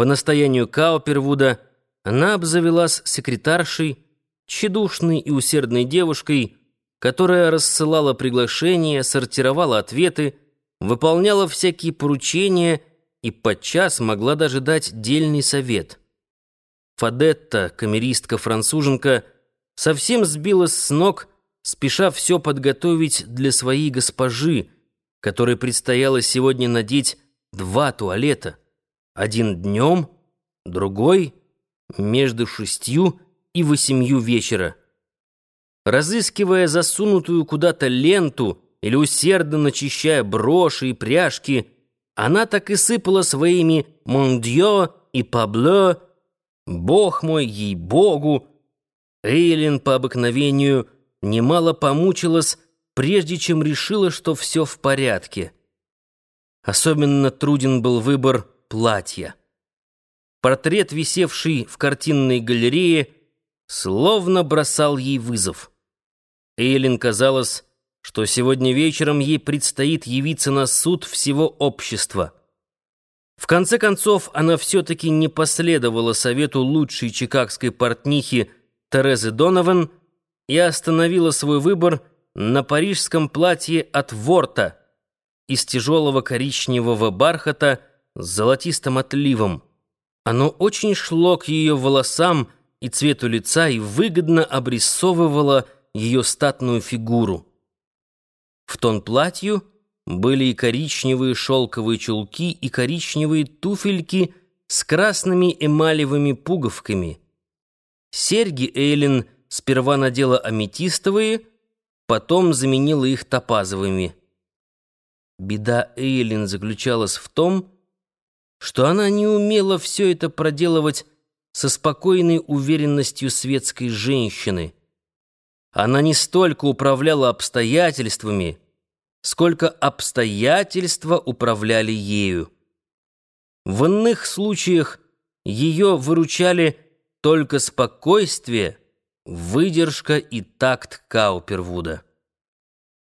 По настоянию Каупервуда она обзавелась секретаршей, тщедушной и усердной девушкой, которая рассылала приглашения, сортировала ответы, выполняла всякие поручения и подчас могла даже дать дельный совет. Фадетта, камеристка-француженка, совсем сбилась с ног, спеша все подготовить для своей госпожи, которой предстояло сегодня надеть два туалета. Один днем, другой между шестью и восемью вечера. Разыскивая засунутую куда-то ленту или усердно начищая броши и пряжки, она так и сыпала своими «Мондио» и «Пабло», «Бог мой, ей-богу». Эйлин по обыкновению немало помучилась, прежде чем решила, что все в порядке. Особенно труден был выбор платья. Портрет, висевший в картинной галерее, словно бросал ей вызов. Эйлин казалось, что сегодня вечером ей предстоит явиться на суд всего общества. В конце концов, она все-таки не последовала совету лучшей чикагской портнихи Терезы Донован и остановила свой выбор на парижском платье от Ворта из тяжелого коричневого бархата с золотистым отливом. Оно очень шло к ее волосам и цвету лица и выгодно обрисовывало ее статную фигуру. В тон платью были и коричневые шелковые чулки, и коричневые туфельки с красными эмалевыми пуговками. Серьги Эйлин сперва надела аметистовые, потом заменила их топазовыми. Беда Эйлин заключалась в том, что она не умела все это проделывать со спокойной уверенностью светской женщины. Она не столько управляла обстоятельствами, сколько обстоятельства управляли ею. В иных случаях ее выручали только спокойствие, выдержка и такт Каупервуда.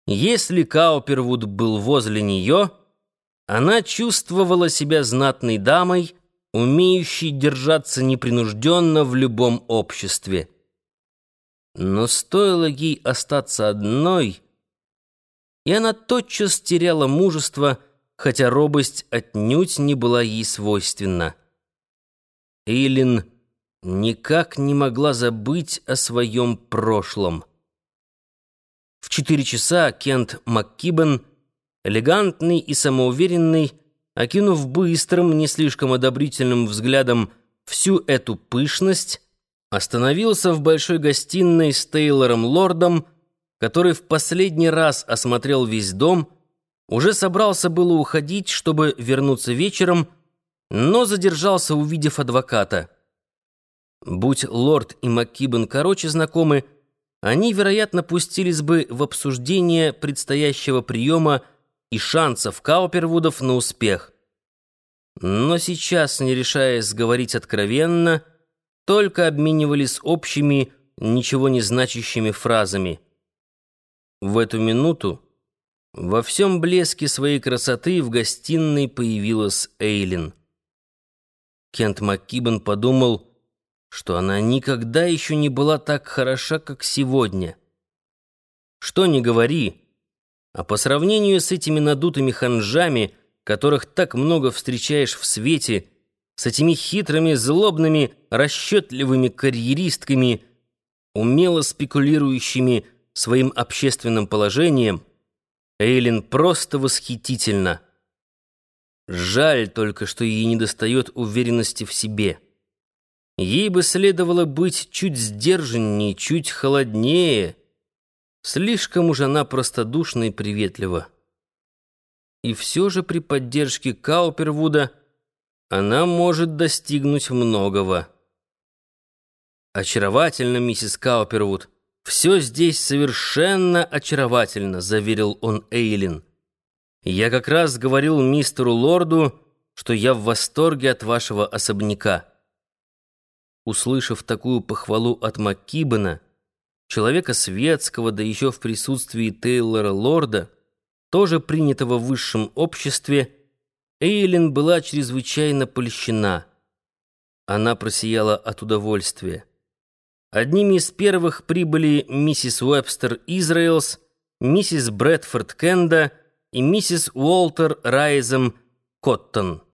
Если Каупервуд был возле нее, она чувствовала себя знатной дамой, умеющей держаться непринужденно в любом обществе. Но стоило ей остаться одной, и она тотчас теряла мужество, хотя робость отнюдь не была ей свойственна. Эйлин никак не могла забыть о своем прошлом. В четыре часа Кент МакКибен элегантный и самоуверенный, окинув быстрым, не слишком одобрительным взглядом всю эту пышность, остановился в большой гостиной с Тейлором Лордом, который в последний раз осмотрел весь дом, уже собрался было уходить, чтобы вернуться вечером, но задержался, увидев адвоката. Будь Лорд и МакКибен короче знакомы, они, вероятно, пустились бы в обсуждение предстоящего приема и шансов Каупервудов на успех. Но сейчас, не решаясь говорить откровенно, только обменивались общими, ничего не значащими фразами. В эту минуту во всем блеске своей красоты в гостиной появилась Эйлин. Кент МакКибен подумал, что она никогда еще не была так хороша, как сегодня. Что ни говори, а по сравнению с этими надутыми ханжами, которых так много встречаешь в свете, с этими хитрыми, злобными, расчетливыми карьеристками, умело спекулирующими своим общественным положением, Эйлин просто восхитительна. Жаль только, что ей недостает уверенности в себе. Ей бы следовало быть чуть сдержаннее, чуть холоднее, Слишком уж она простодушна и приветлива. И все же при поддержке Каупервуда она может достигнуть многого. «Очаровательно, миссис Каупервуд. Все здесь совершенно очаровательно», — заверил он Эйлин. «Я как раз говорил мистеру Лорду, что я в восторге от вашего особняка». Услышав такую похвалу от МакКибена, человека светского, да еще в присутствии Тейлора Лорда, тоже принятого в высшем обществе, Эйлин была чрезвычайно польщена — Она просияла от удовольствия. Одними из первых прибыли миссис Уэбстер Израилс, миссис Брэдфорд Кенда и миссис Уолтер Райзем Коттон.